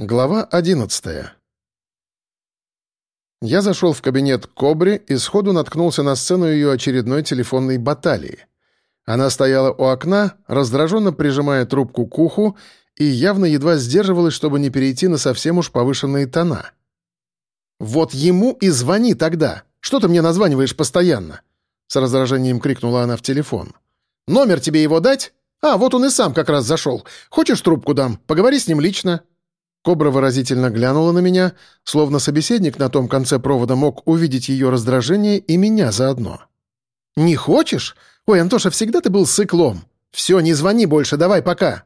Глава 11 Я зашел в кабинет Кобри и сходу наткнулся на сцену ее очередной телефонной баталии. Она стояла у окна, раздраженно прижимая трубку к уху и явно едва сдерживалась, чтобы не перейти на совсем уж повышенные тона. «Вот ему и звони тогда! Что ты мне названиваешь постоянно?» С раздражением крикнула она в телефон. «Номер тебе его дать? А, вот он и сам как раз зашел. Хочешь трубку дам? Поговори с ним лично». Кобра выразительно глянула на меня, словно собеседник на том конце провода мог увидеть ее раздражение и меня заодно. «Не хочешь? Ой, Антоша, всегда ты был сыклом. Все, не звони больше, давай, пока!»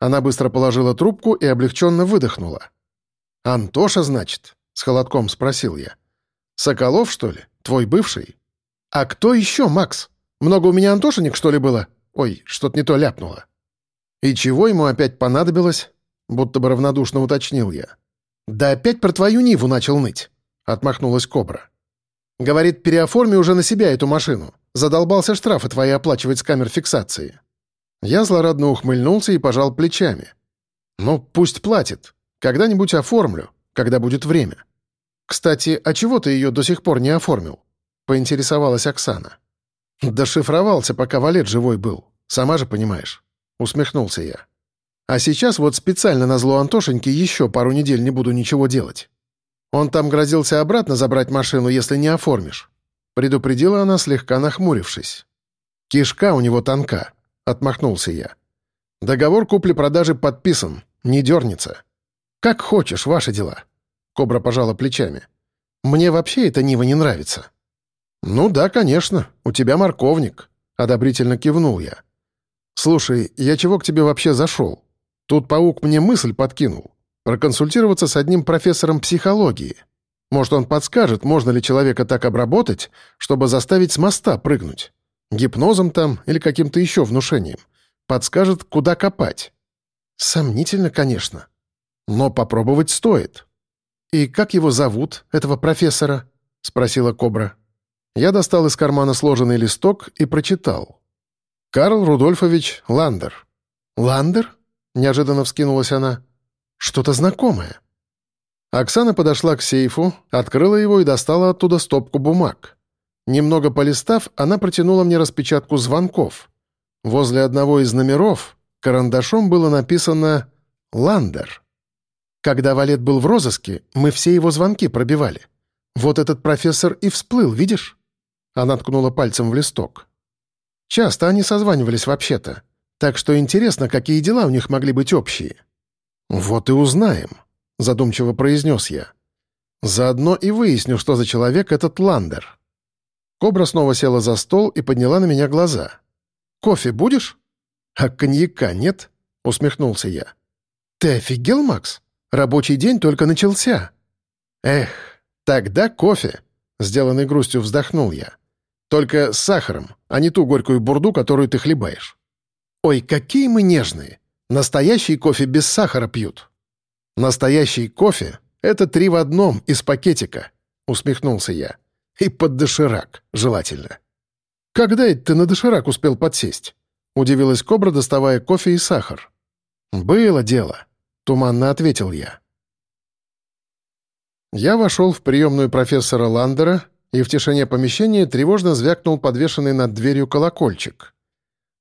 Она быстро положила трубку и облегченно выдохнула. «Антоша, значит?» — с холодком спросил я. «Соколов, что ли? Твой бывший?» «А кто еще, Макс? Много у меня Антошенек, что ли, было? Ой, что-то не то ляпнуло». «И чего ему опять понадобилось?» Будто бы равнодушно уточнил я. «Да опять про твою Ниву начал ныть», — отмахнулась Кобра. «Говорит, переоформи уже на себя эту машину. Задолбался штрафы твои оплачивать с камер фиксации». Я злорадно ухмыльнулся и пожал плечами. «Ну, пусть платит. Когда-нибудь оформлю, когда будет время». «Кстати, а чего ты ее до сих пор не оформил?» — поинтересовалась Оксана. «Дошифровался, пока Валет живой был. Сама же понимаешь». Усмехнулся я. А сейчас вот специально на зло Антошеньке еще пару недель не буду ничего делать. Он там грозился обратно забрать машину, если не оформишь. Предупредила она, слегка нахмурившись. «Кишка у него тонка», — отмахнулся я. «Договор купли-продажи подписан, не дернется». «Как хочешь, ваши дела», — Кобра пожала плечами. «Мне вообще эта Нива не нравится». «Ну да, конечно, у тебя морковник», — одобрительно кивнул я. «Слушай, я чего к тебе вообще зашел? Тут паук мне мысль подкинул. Проконсультироваться с одним профессором психологии. Может, он подскажет, можно ли человека так обработать, чтобы заставить с моста прыгнуть. Гипнозом там или каким-то еще внушением. Подскажет, куда копать. Сомнительно, конечно. Но попробовать стоит. «И как его зовут, этого профессора?» — спросила Кобра. Я достал из кармана сложенный листок и прочитал. «Карл Рудольфович Ландер». «Ландер?» — неожиданно вскинулась она. «Что-то знакомое». Оксана подошла к сейфу, открыла его и достала оттуда стопку бумаг. Немного полистав, она протянула мне распечатку звонков. Возле одного из номеров карандашом было написано «Ландер». Когда Валет был в розыске, мы все его звонки пробивали. Вот этот профессор и всплыл, видишь?» Она ткнула пальцем в листок. «Часто они созванивались вообще-то. Так что интересно, какие дела у них могли быть общие. «Вот и узнаем», — задумчиво произнес я. «Заодно и выясню, что за человек этот Ландер». Кобра снова села за стол и подняла на меня глаза. «Кофе будешь?» «А коньяка нет?» — усмехнулся я. «Ты офигел, Макс? Рабочий день только начался». «Эх, тогда кофе», — сделанной грустью вздохнул я. «Только с сахаром, а не ту горькую бурду, которую ты хлебаешь». «Ой, какие мы нежные! Настоящий кофе без сахара пьют!» «Настоящий кофе — это три в одном из пакетика», — усмехнулся я. «И под доширак, желательно». «Когда это ты на доширак успел подсесть?» — удивилась Кобра, доставая кофе и сахар. «Было дело», — туманно ответил я. Я вошел в приемную профессора Ландера и в тишине помещения тревожно звякнул подвешенный над дверью колокольчик.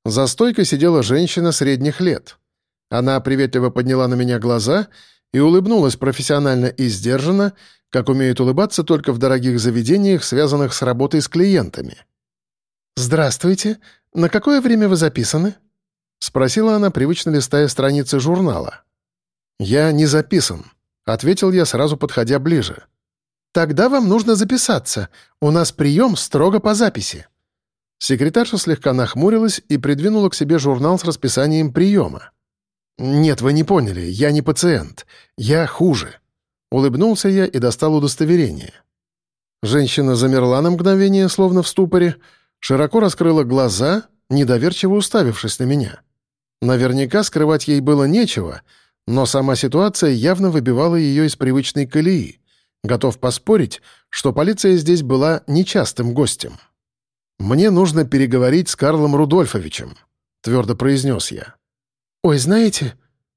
За стойкой сидела женщина средних лет. Она приветливо подняла на меня глаза и улыбнулась профессионально и сдержанно, как умеют улыбаться только в дорогих заведениях, связанных с работой с клиентами. «Здравствуйте. На какое время вы записаны?» — спросила она, привычно листая страницы журнала. «Я не записан», — ответил я, сразу подходя ближе. «Тогда вам нужно записаться. У нас прием строго по записи». Секретарша слегка нахмурилась и придвинула к себе журнал с расписанием приема. «Нет, вы не поняли, я не пациент. Я хуже». Улыбнулся я и достал удостоверение. Женщина замерла на мгновение, словно в ступоре, широко раскрыла глаза, недоверчиво уставившись на меня. Наверняка скрывать ей было нечего, но сама ситуация явно выбивала ее из привычной колеи. Готов поспорить, что полиция здесь была нечастым гостем. «Мне нужно переговорить с Карлом Рудольфовичем», — твердо произнес я. «Ой, знаете...»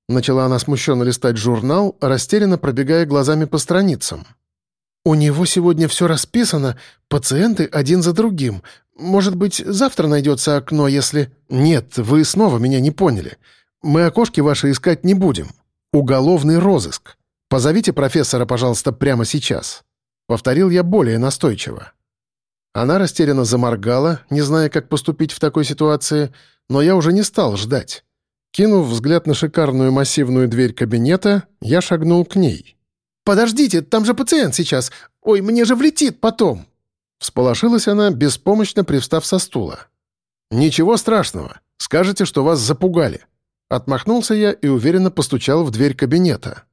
Начала она смущенно листать журнал, растерянно пробегая глазами по страницам. «У него сегодня все расписано, пациенты один за другим. Может быть, завтра найдется окно, если...» «Нет, вы снова меня не поняли. Мы окошки ваши искать не будем. Уголовный розыск. Позовите профессора, пожалуйста, прямо сейчас». Повторил я более настойчиво. Она растерянно заморгала, не зная, как поступить в такой ситуации, но я уже не стал ждать. Кинув взгляд на шикарную массивную дверь кабинета, я шагнул к ней. «Подождите, там же пациент сейчас! Ой, мне же влетит потом!» Всполошилась она, беспомощно привстав со стула. «Ничего страшного. Скажете, что вас запугали». Отмахнулся я и уверенно постучал в дверь кабинета.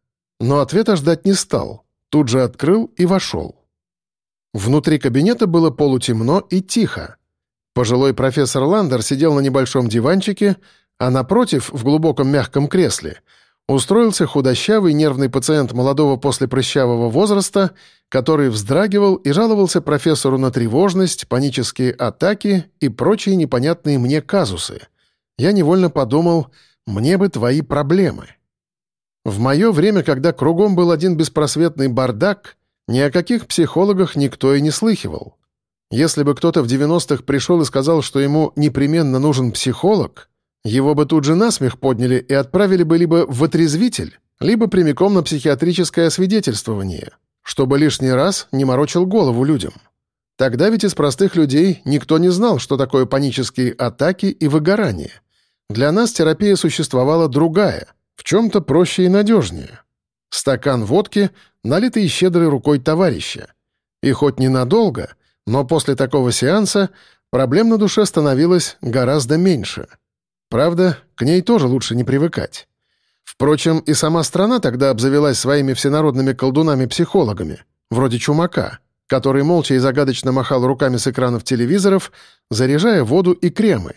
Но ответа ждать не стал. Тут же открыл и вошел. Внутри кабинета было полутемно и тихо. Пожилой профессор Ландер сидел на небольшом диванчике, а напротив, в глубоком мягком кресле, устроился худощавый нервный пациент молодого после прыщавого возраста, который вздрагивал и жаловался профессору на тревожность, панические атаки и прочие непонятные мне казусы. Я невольно подумал, мне бы твои проблемы. В мое время, когда кругом был один беспросветный бардак, ни о каких психологах никто и не слыхивал. Если бы кто-то в 90-х пришел и сказал, что ему непременно нужен психолог, его бы тут же насмех подняли и отправили бы либо в отрезвитель, либо прямиком на психиатрическое освидетельствование, чтобы лишний раз не морочил голову людям. Тогда ведь из простых людей никто не знал, что такое панические атаки и выгорание. Для нас терапия существовала другая, в чем-то проще и надежнее. Стакан водки, налитый щедрой рукой товарища. И хоть ненадолго, но после такого сеанса проблем на душе становилось гораздо меньше. Правда, к ней тоже лучше не привыкать. Впрочем, и сама страна тогда обзавелась своими всенародными колдунами-психологами, вроде Чумака, который молча и загадочно махал руками с экранов телевизоров, заряжая воду и кремы.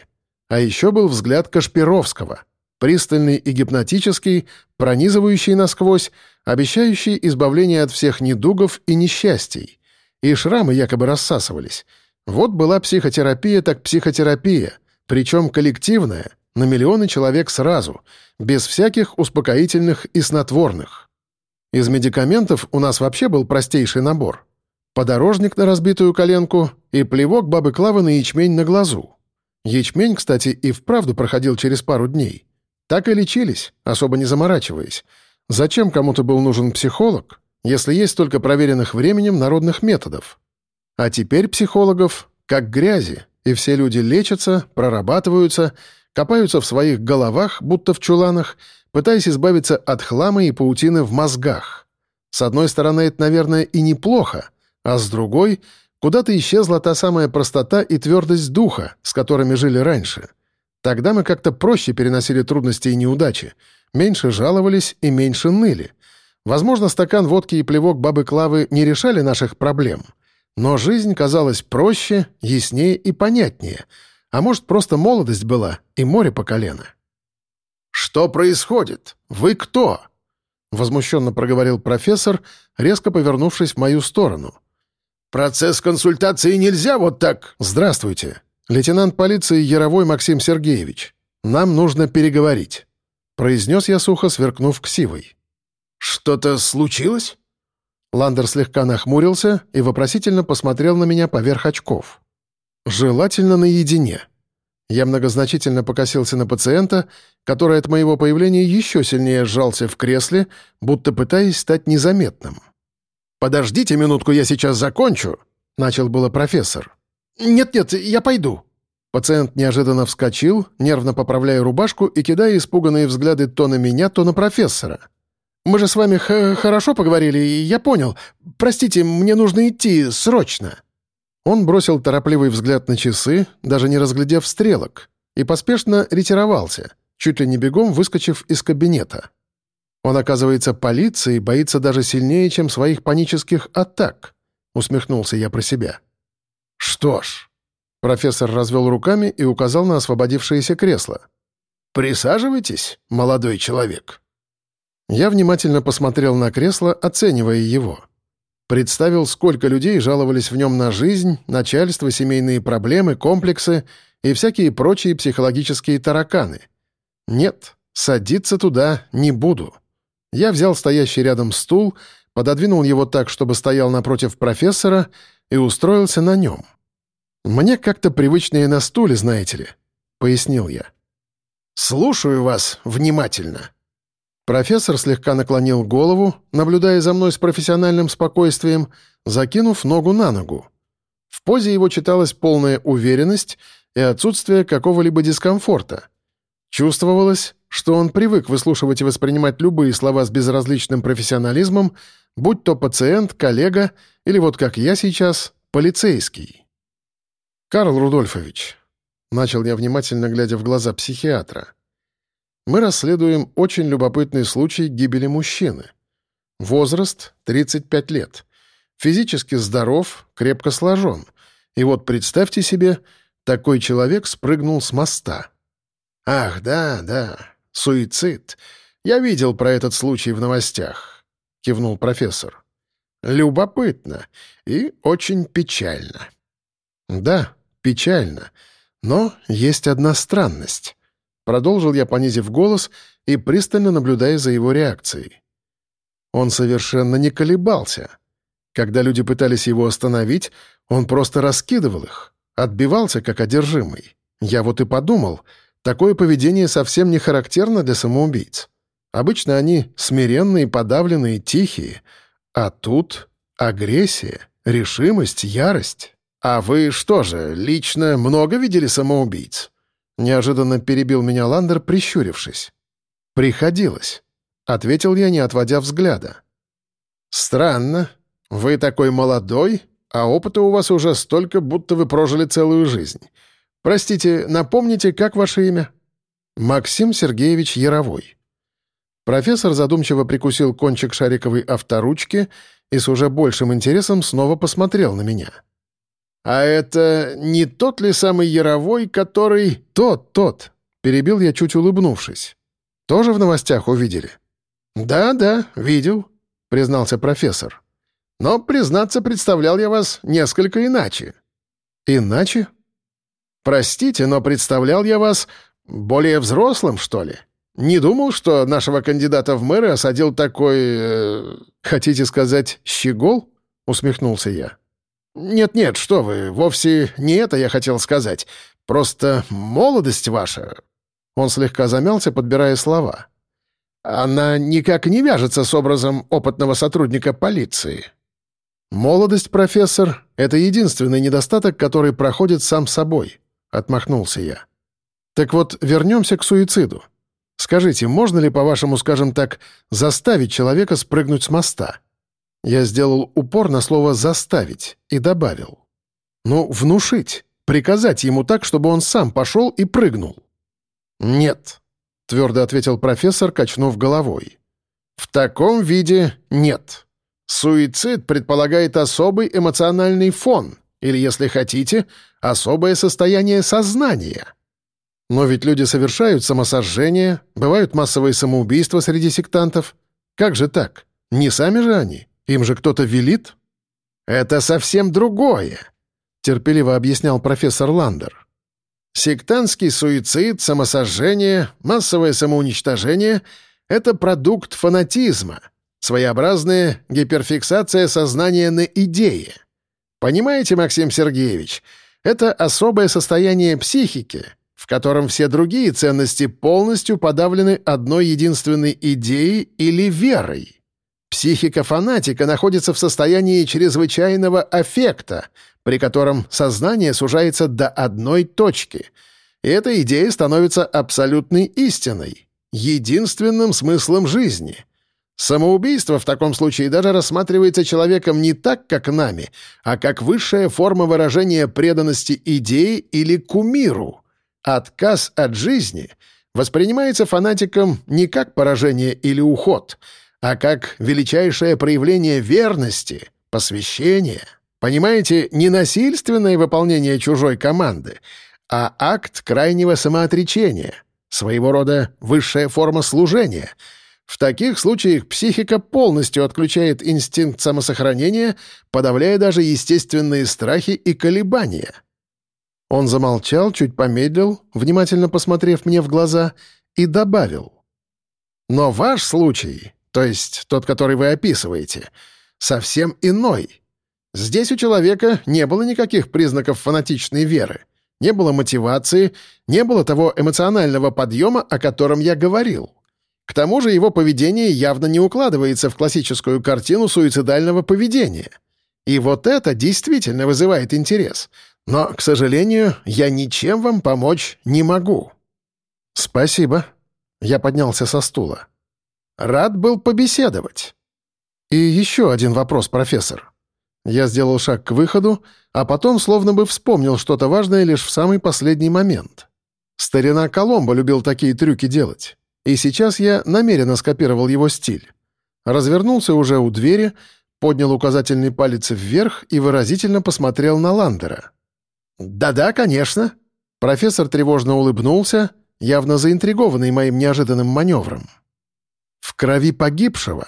А еще был взгляд Кашпировского — пристальный и гипнотический, пронизывающий насквозь, обещающий избавление от всех недугов и несчастий. И шрамы якобы рассасывались. Вот была психотерапия так психотерапия, причем коллективная, на миллионы человек сразу, без всяких успокоительных и снотворных. Из медикаментов у нас вообще был простейший набор. Подорожник на разбитую коленку и плевок бабы Клавы на ячмень на глазу. Ячмень, кстати, и вправду проходил через пару дней. Так и лечились, особо не заморачиваясь. Зачем кому-то был нужен психолог, если есть только проверенных временем народных методов? А теперь психологов как грязи, и все люди лечатся, прорабатываются, копаются в своих головах, будто в чуланах, пытаясь избавиться от хлама и паутины в мозгах. С одной стороны, это, наверное, и неплохо, а с другой — куда-то исчезла та самая простота и твердость духа, с которыми жили раньше — Тогда мы как-то проще переносили трудности и неудачи, меньше жаловались и меньше ныли. Возможно, стакан водки и плевок бабы Клавы не решали наших проблем, но жизнь казалась проще, яснее и понятнее. А может, просто молодость была и море по колено. «Что происходит? Вы кто?» — возмущенно проговорил профессор, резко повернувшись в мою сторону. «Процесс консультации нельзя вот так...» «Здравствуйте», «Лейтенант полиции Яровой Максим Сергеевич, нам нужно переговорить», — произнес я сухо, сверкнув ксивой. «Что-то случилось?» Ландер слегка нахмурился и вопросительно посмотрел на меня поверх очков. «Желательно наедине». Я многозначительно покосился на пациента, который от моего появления еще сильнее сжался в кресле, будто пытаясь стать незаметным. «Подождите минутку, я сейчас закончу», — начал было профессор. «Нет-нет, я пойду». Пациент неожиданно вскочил, нервно поправляя рубашку и кидая испуганные взгляды то на меня, то на профессора. «Мы же с вами хорошо поговорили, я понял. Простите, мне нужно идти срочно». Он бросил торопливый взгляд на часы, даже не разглядев стрелок, и поспешно ретировался, чуть ли не бегом выскочив из кабинета. Он, оказывается, полиции боится даже сильнее, чем своих панических атак, усмехнулся я про себя. «Что ж...» Профессор развел руками и указал на освободившееся кресло. «Присаживайтесь, молодой человек». Я внимательно посмотрел на кресло, оценивая его. Представил, сколько людей жаловались в нем на жизнь, начальство, семейные проблемы, комплексы и всякие прочие психологические тараканы. Нет, садиться туда не буду. Я взял стоящий рядом стул, пододвинул его так, чтобы стоял напротив профессора, и устроился на нем. «Мне как-то привычнее на стуле, знаете ли», — пояснил я. «Слушаю вас внимательно». Профессор слегка наклонил голову, наблюдая за мной с профессиональным спокойствием, закинув ногу на ногу. В позе его читалась полная уверенность и отсутствие какого-либо дискомфорта. Чувствовалось, что он привык выслушивать и воспринимать любые слова с безразличным профессионализмом, будь то пациент, коллега или вот как я сейчас, полицейский. «Карл Рудольфович», — начал я внимательно глядя в глаза психиатра, «мы расследуем очень любопытный случай гибели мужчины. Возраст — 35 лет. Физически здоров, крепко сложен. И вот представьте себе, такой человек спрыгнул с моста». «Ах, да, да, суицид. Я видел про этот случай в новостях», — кивнул профессор. «Любопытно и очень печально». «Да, печально. Но есть одна странность». Продолжил я, понизив голос и пристально наблюдая за его реакцией. Он совершенно не колебался. Когда люди пытались его остановить, он просто раскидывал их, отбивался как одержимый. Я вот и подумал, такое поведение совсем не характерно для самоубийц. Обычно они смиренные, подавленные, тихие, а тут агрессия, решимость, ярость. «А вы что же, лично много видели самоубийц?» Неожиданно перебил меня Ландер, прищурившись. «Приходилось», — ответил я, не отводя взгляда. «Странно. Вы такой молодой, а опыта у вас уже столько, будто вы прожили целую жизнь. Простите, напомните, как ваше имя?» «Максим Сергеевич Яровой». Профессор задумчиво прикусил кончик шариковой авторучки и с уже большим интересом снова посмотрел на меня. «А это не тот ли самый Яровой, который...» «Тот, тот!» — перебил я, чуть улыбнувшись. «Тоже в новостях увидели?» «Да, да, видел», — признался профессор. «Но, признаться, представлял я вас несколько иначе». «Иначе?» «Простите, но представлял я вас более взрослым, что ли? Не думал, что нашего кандидата в мэры осадил такой... Э, хотите сказать, щегол?» — усмехнулся я. «Нет-нет, что вы, вовсе не это я хотел сказать. Просто молодость ваша...» Он слегка замялся, подбирая слова. «Она никак не вяжется с образом опытного сотрудника полиции». «Молодость, профессор, — это единственный недостаток, который проходит сам собой», — отмахнулся я. «Так вот, вернемся к суициду. Скажите, можно ли, по-вашему, скажем так, заставить человека спрыгнуть с моста?» Я сделал упор на слово «заставить» и добавил. «Ну, внушить, приказать ему так, чтобы он сам пошел и прыгнул». «Нет», — твердо ответил профессор, качнув головой. «В таком виде нет. Суицид предполагает особый эмоциональный фон, или, если хотите, особое состояние сознания». Но ведь люди совершают самосожжение, бывают массовые самоубийства среди сектантов. Как же так? Не сами же они? Им же кто-то велит?» «Это совсем другое», — терпеливо объяснял профессор Ландер. «Сектантский суицид, самосожжение, массовое самоуничтожение — это продукт фанатизма, своеобразная гиперфиксация сознания на идее. Понимаете, Максим Сергеевич, это особое состояние психики, в котором все другие ценности полностью подавлены одной единственной идеей или верой. Психика фанатика находится в состоянии чрезвычайного аффекта, при котором сознание сужается до одной точки. И эта идея становится абсолютной истиной, единственным смыслом жизни. Самоубийство в таком случае даже рассматривается человеком не так, как нами, а как высшая форма выражения преданности идее или кумиру. Отказ от жизни воспринимается фанатиком не как поражение или уход — а как величайшее проявление верности, посвящения. Понимаете, не насильственное выполнение чужой команды, а акт крайнего самоотречения, своего рода высшая форма служения. В таких случаях психика полностью отключает инстинкт самосохранения, подавляя даже естественные страхи и колебания. Он замолчал, чуть помедлил, внимательно посмотрев мне в глаза, и добавил. Но ваш случай, то есть тот, который вы описываете, совсем иной. Здесь у человека не было никаких признаков фанатичной веры, не было мотивации, не было того эмоционального подъема, о котором я говорил. К тому же его поведение явно не укладывается в классическую картину суицидального поведения. И вот это действительно вызывает интерес. Но, к сожалению, я ничем вам помочь не могу. «Спасибо». Я поднялся со стула. «Рад был побеседовать». «И еще один вопрос, профессор». Я сделал шаг к выходу, а потом словно бы вспомнил что-то важное лишь в самый последний момент. Старина Коломбо любил такие трюки делать. И сейчас я намеренно скопировал его стиль. Развернулся уже у двери, поднял указательный палец вверх и выразительно посмотрел на Ландера. «Да-да, конечно». Профессор тревожно улыбнулся, явно заинтригованный моим неожиданным маневром. В крови погибшего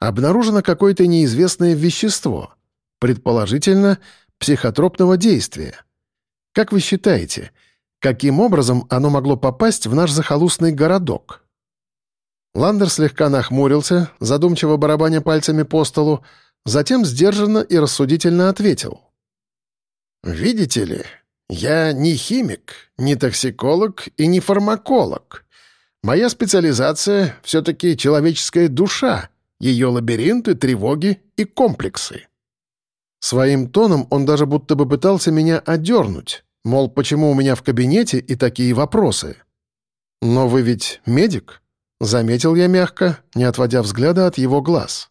обнаружено какое-то неизвестное вещество, предположительно, психотропного действия. Как вы считаете, каким образом оно могло попасть в наш захолустный городок?» Ландер слегка нахмурился, задумчиво барабаня пальцами по столу, затем сдержанно и рассудительно ответил. «Видите ли, я не химик, не токсиколог и не фармаколог. Моя специализация — все-таки человеческая душа, ее лабиринты, тревоги и комплексы». Своим тоном он даже будто бы пытался меня одернуть, мол, почему у меня в кабинете и такие вопросы. «Но вы ведь медик?» Заметил я мягко, не отводя взгляда от его глаз.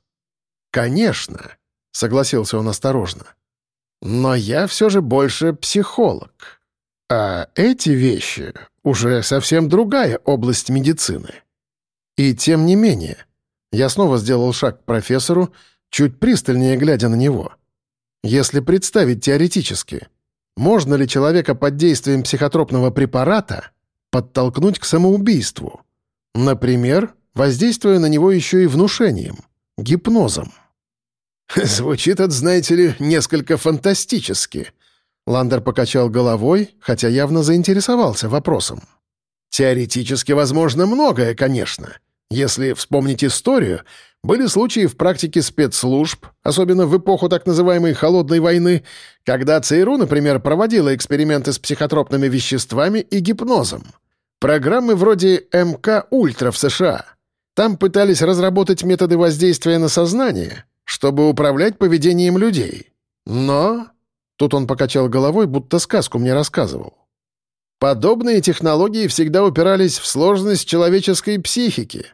«Конечно», — согласился он осторожно. «Но я все же больше психолог. А эти вещи уже совсем другая область медицины. И тем не менее, я снова сделал шаг к профессору, чуть пристальнее глядя на него. Если представить теоретически, можно ли человека под действием психотропного препарата подтолкнуть к самоубийству? Например, воздействуя на него еще и внушением, гипнозом. «Звучит это, знаете ли, несколько фантастически», Ландер покачал головой, хотя явно заинтересовался вопросом. «Теоретически возможно многое, конечно. Если вспомнить историю, были случаи в практике спецслужб, особенно в эпоху так называемой «холодной войны», когда ЦРУ, например, проводила эксперименты с психотропными веществами и гипнозом. Программы вроде МК Ультра в США. Там пытались разработать методы воздействия на сознание, чтобы управлять поведением людей. Но... Тут он покачал головой, будто сказку мне рассказывал. Подобные технологии всегда упирались в сложность человеческой психики.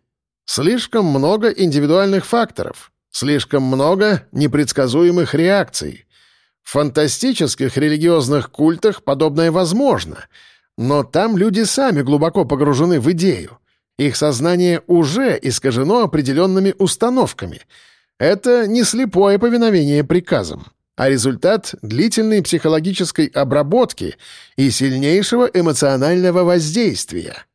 Слишком много индивидуальных факторов, слишком много непредсказуемых реакций. В фантастических религиозных культах подобное возможно — но там люди сами глубоко погружены в идею. Их сознание уже искажено определенными установками. Это не слепое повиновение приказам, а результат длительной психологической обработки и сильнейшего эмоционального воздействия.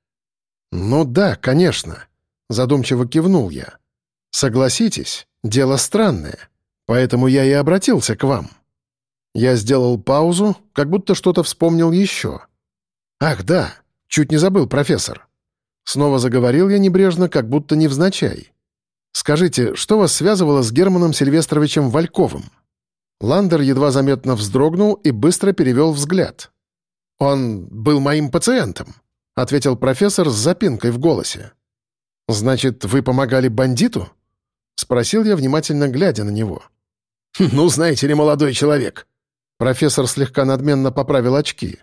«Ну да, конечно», — задумчиво кивнул я. «Согласитесь, дело странное, поэтому я и обратился к вам». Я сделал паузу, как будто что-то вспомнил еще — «Ах, да! Чуть не забыл, профессор!» Снова заговорил я небрежно, как будто невзначай. «Скажите, что вас связывало с Германом Сильвестровичем Вальковым?» Ландер едва заметно вздрогнул и быстро перевел взгляд. «Он был моим пациентом», — ответил профессор с запинкой в голосе. «Значит, вы помогали бандиту?» — спросил я, внимательно глядя на него. «Ну, знаете ли, молодой человек». Профессор слегка надменно поправил очки.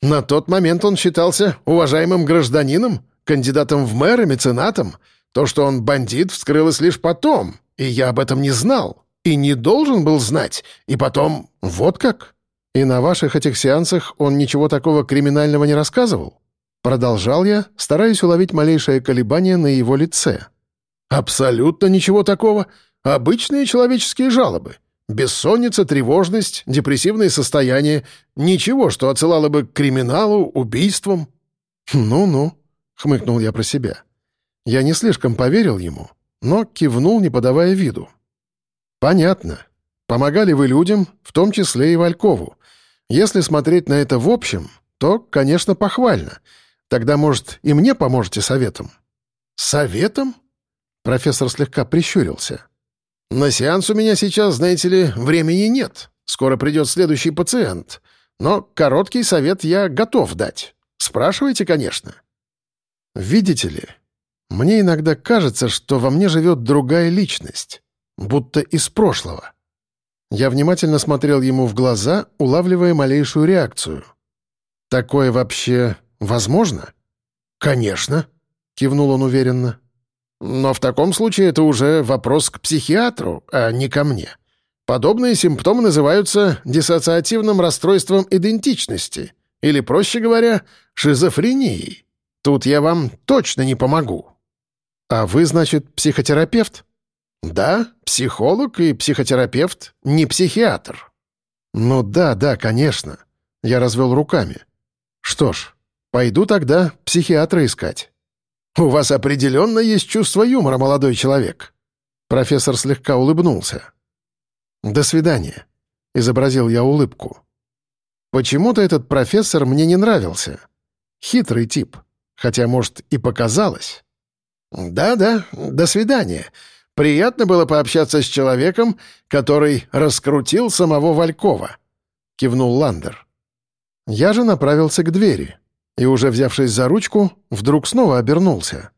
На тот момент он считался уважаемым гражданином, кандидатом в мэры, меценатом. То, что он бандит, вскрылось лишь потом, и я об этом не знал. И не должен был знать. И потом... Вот как? И на ваших этих сеансах он ничего такого криминального не рассказывал? Продолжал я, стараясь уловить малейшее колебание на его лице. «Абсолютно ничего такого. Обычные человеческие жалобы. Бессонница, тревожность, депрессивные состояния. Ничего, что отсылало бы к криминалу, убийствам. «Ну-ну», — хмыкнул я про себя. Я не слишком поверил ему, но кивнул, не подавая виду. «Понятно. Помогали вы людям, в том числе и Валькову. Если смотреть на это в общем, то, конечно, похвально. Тогда, может, и мне поможете советом?» Советом? Профессор слегка прищурился. На сеанс у меня сейчас, знаете ли, времени нет. Скоро придет следующий пациент. Но короткий совет я готов дать. Спрашивайте, конечно. Видите ли, мне иногда кажется, что во мне живет другая личность, будто из прошлого. Я внимательно смотрел ему в глаза, улавливая малейшую реакцию. «Такое вообще возможно?» «Конечно», — кивнул он уверенно. «Но в таком случае это уже вопрос к психиатру, а не ко мне. Подобные симптомы называются диссоциативным расстройством идентичности, или, проще говоря, шизофренией. Тут я вам точно не помогу». «А вы, значит, психотерапевт?» «Да, психолог и психотерапевт, не психиатр». «Ну да, да, конечно». Я развел руками. «Что ж, пойду тогда психиатра искать». «У вас определенно есть чувство юмора, молодой человек». Профессор слегка улыбнулся. «До свидания», — изобразил я улыбку. Почему-то этот профессор мне не нравился. Хитрый тип, хотя, может, и показалось. «Да-да, до свидания. Приятно было пообщаться с человеком, который раскрутил самого Валькова», — кивнул Ландер. Я же направился к двери и, уже взявшись за ручку, вдруг снова обернулся.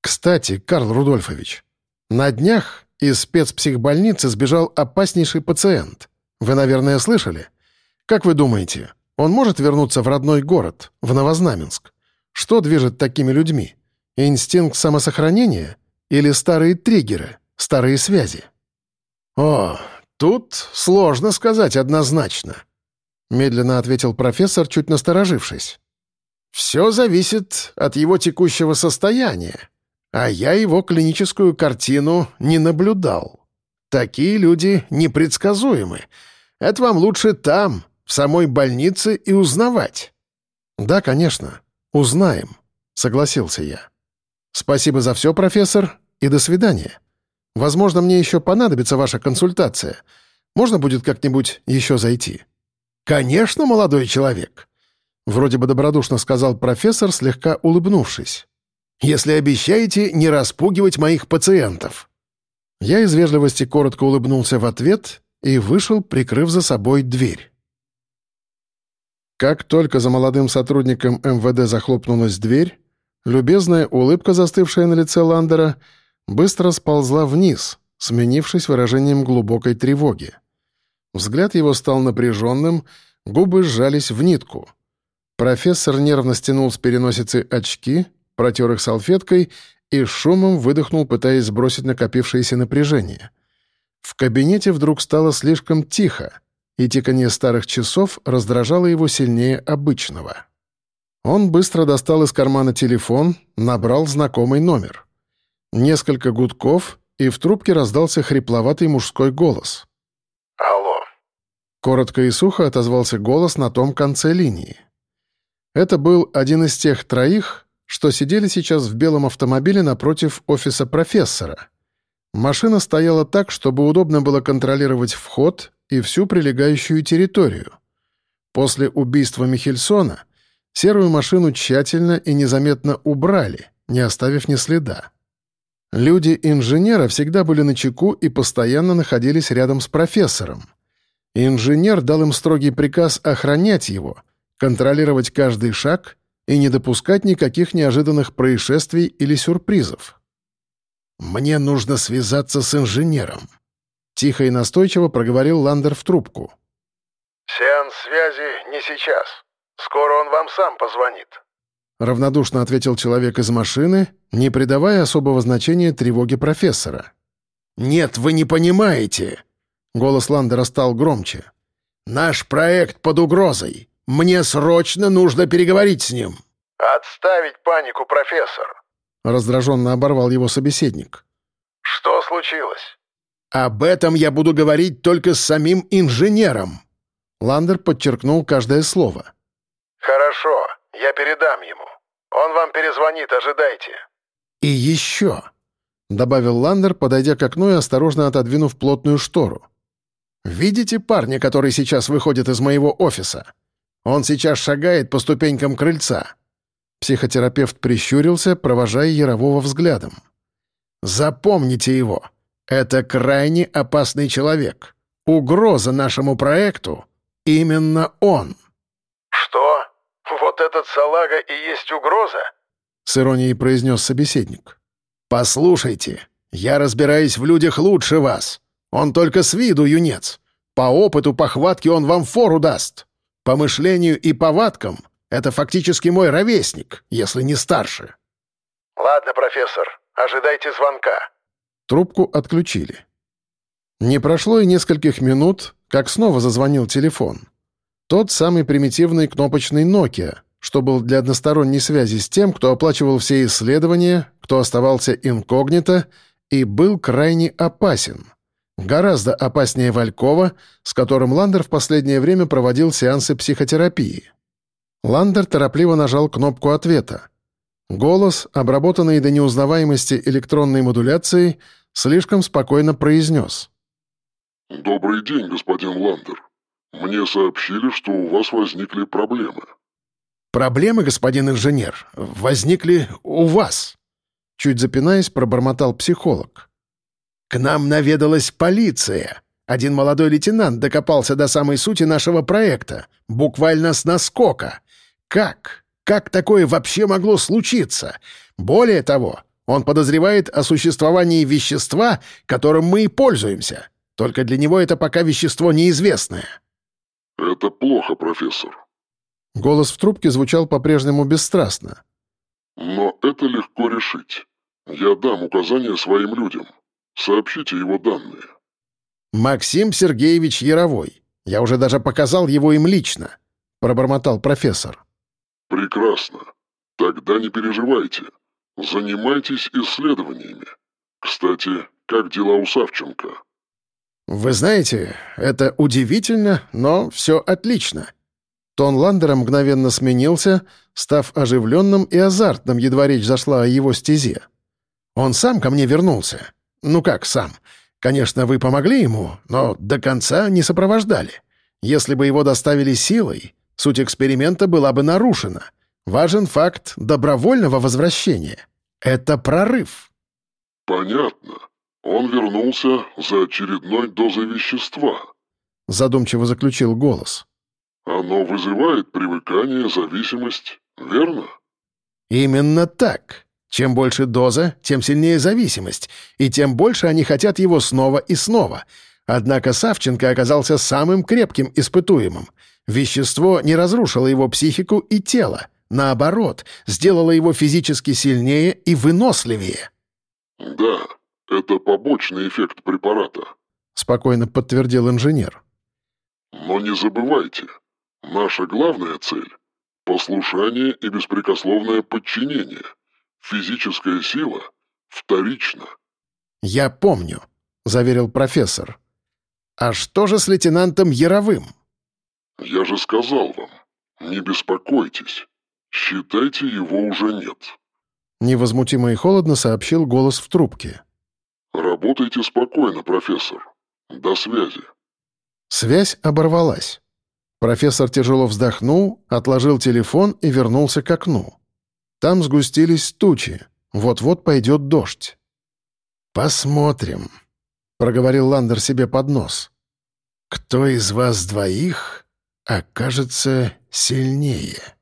«Кстати, Карл Рудольфович, на днях из спецпсихбольницы сбежал опаснейший пациент. Вы, наверное, слышали? Как вы думаете, он может вернуться в родной город, в Новознаменск? Что движет такими людьми? Инстинкт самосохранения или старые триггеры, старые связи? О, тут сложно сказать однозначно, медленно ответил профессор, чуть насторожившись. Все зависит от его текущего состояния, а я его клиническую картину не наблюдал. Такие люди непредсказуемы. Это вам лучше там, в самой больнице, и узнавать. Да, конечно, узнаем, согласился я. «Спасибо за все, профессор, и до свидания. Возможно, мне еще понадобится ваша консультация. Можно будет как-нибудь еще зайти?» «Конечно, молодой человек!» Вроде бы добродушно сказал профессор, слегка улыбнувшись. «Если обещаете не распугивать моих пациентов». Я из вежливости коротко улыбнулся в ответ и вышел, прикрыв за собой дверь. Как только за молодым сотрудником МВД захлопнулась дверь, Любезная улыбка, застывшая на лице Ландера, быстро сползла вниз, сменившись выражением глубокой тревоги. Взгляд его стал напряженным, губы сжались в нитку. Профессор нервно стянул с переносицы очки, протер их салфеткой и шумом выдохнул, пытаясь сбросить накопившееся напряжение. В кабинете вдруг стало слишком тихо, и тиканье старых часов раздражало его сильнее обычного. Он быстро достал из кармана телефон, набрал знакомый номер. Несколько гудков, и в трубке раздался хрипловатый мужской голос. «Алло». Коротко и сухо отозвался голос на том конце линии. Это был один из тех троих, что сидели сейчас в белом автомобиле напротив офиса профессора. Машина стояла так, чтобы удобно было контролировать вход и всю прилегающую территорию. После убийства Михельсона — Серую машину тщательно и незаметно убрали, не оставив ни следа. Люди инженера всегда были на чеку и постоянно находились рядом с профессором. Инженер дал им строгий приказ охранять его, контролировать каждый шаг и не допускать никаких неожиданных происшествий или сюрпризов. «Мне нужно связаться с инженером», — тихо и настойчиво проговорил Ландер в трубку. «Сеанс связи не сейчас», Скоро он вам сам позвонит». Равнодушно ответил человек из машины, не придавая особого значения тревоге профессора. «Нет, вы не понимаете!» Голос Ландера стал громче. «Наш проект под угрозой. Мне срочно нужно переговорить с ним». «Отставить панику, профессор!» Раздраженно оборвал его собеседник. «Что случилось?» «Об этом я буду говорить только с самим инженером». Ландер подчеркнул каждое слово. «Хорошо, я передам ему. Он вам перезвонит, ожидайте». «И еще», — добавил Ландер, подойдя к окну и осторожно отодвинув плотную штору. «Видите парня, который сейчас выходит из моего офиса? Он сейчас шагает по ступенькам крыльца. Психотерапевт прищурился, провожая Ярового взглядом. «Запомните его. Это крайне опасный человек. Угроза нашему проекту — именно он». «Что? Вот этот салага и есть угроза?» — с иронией произнес собеседник. «Послушайте, я разбираюсь в людях лучше вас. Он только с виду юнец. По опыту похватки он вам фору даст. По мышлению и повадкам это фактически мой ровесник, если не старше». «Ладно, профессор, ожидайте звонка». Трубку отключили. Не прошло и нескольких минут, как снова зазвонил телефон. Тот самый примитивный кнопочный Nokia, что был для односторонней связи с тем, кто оплачивал все исследования, кто оставался инкогнито и был крайне опасен. Гораздо опаснее Валькова, с которым Ландер в последнее время проводил сеансы психотерапии. Ландер торопливо нажал кнопку ответа. Голос, обработанный до неузнаваемости электронной модуляцией, слишком спокойно произнес. «Добрый день, господин Ландер. Мне сообщили, что у вас возникли проблемы». «Проблемы, господин инженер, возникли у вас», — чуть запинаясь, пробормотал психолог. «К нам наведалась полиция. Один молодой лейтенант докопался до самой сути нашего проекта, буквально с наскока. Как? Как такое вообще могло случиться? Более того, он подозревает о существовании вещества, которым мы и пользуемся. Только для него это пока вещество неизвестное». «Это плохо, профессор. Голос в трубке звучал по-прежнему бесстрастно. «Но это легко решить. Я дам указания своим людям. Сообщите его данные». «Максим Сергеевич Яровой. Я уже даже показал его им лично», — пробормотал профессор. «Прекрасно. Тогда не переживайте. Занимайтесь исследованиями. Кстати, как дела у Савченко?» «Вы знаете, это удивительно, но все отлично», Тон Ландера мгновенно сменился, став оживленным и азартным, едва речь зашла о его стезе. «Он сам ко мне вернулся. Ну как сам? Конечно, вы помогли ему, но до конца не сопровождали. Если бы его доставили силой, суть эксперимента была бы нарушена. Важен факт добровольного возвращения. Это прорыв». «Понятно. Он вернулся за очередной дозой вещества», — задумчиво заключил голос. Оно вызывает привыкание, зависимость, верно? Именно так. Чем больше доза, тем сильнее зависимость, и тем больше они хотят его снова и снова. Однако Савченко оказался самым крепким испытуемым. Вещество не разрушило его психику и тело. Наоборот, сделало его физически сильнее и выносливее. «Да, это побочный эффект препарата», — спокойно подтвердил инженер. «Но не забывайте, Наша главная цель — послушание и беспрекословное подчинение. Физическая сила вторична». «Я помню», — заверил профессор. «А что же с лейтенантом Яровым?» «Я же сказал вам, не беспокойтесь. Считайте, его уже нет». Невозмутимо и холодно сообщил голос в трубке. «Работайте спокойно, профессор. До связи». Связь оборвалась. Профессор тяжело вздохнул, отложил телефон и вернулся к окну. Там сгустились тучи. Вот-вот пойдет дождь. «Посмотрим», — проговорил Ландер себе под нос. «Кто из вас двоих окажется сильнее?»